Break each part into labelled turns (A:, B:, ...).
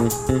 A: Mm-hmm.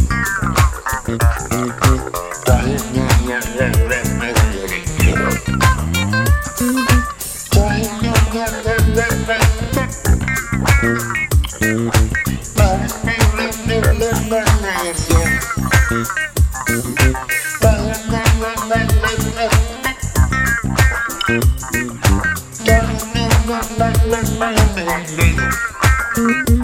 A: Mm-hmm.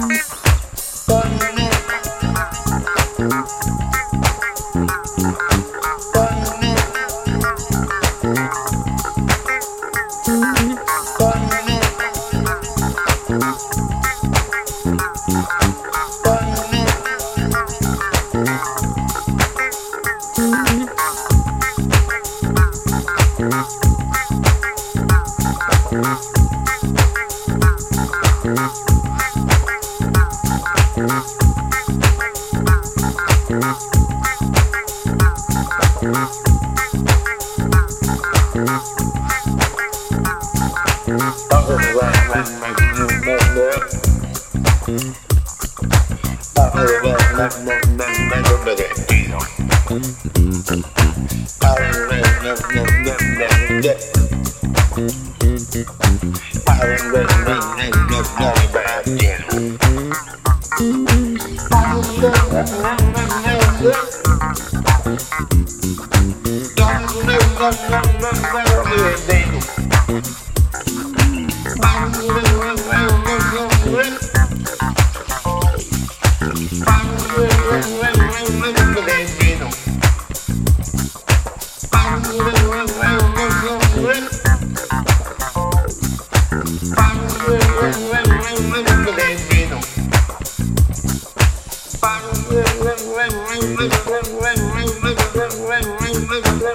A: Don't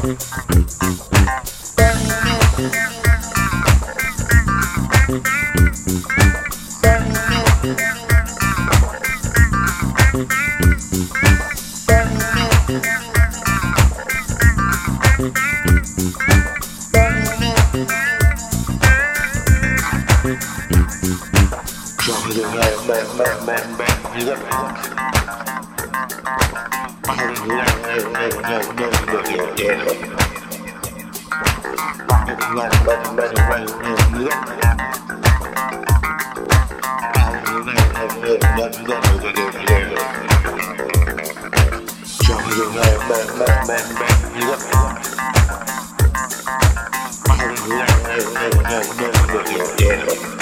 A: Drop man, man, man, man, man. You got it. đều đều đều đều đều đều Được lòng đồng đồng quay nhiều nước Bao nhiêu ngày thầm đều nhân dân đều đều đều đều Trong nhiều ngày bèn bèn bèn bèn nước Bao nhiêu ngày đều đều đều đều đều đều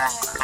A: Bye.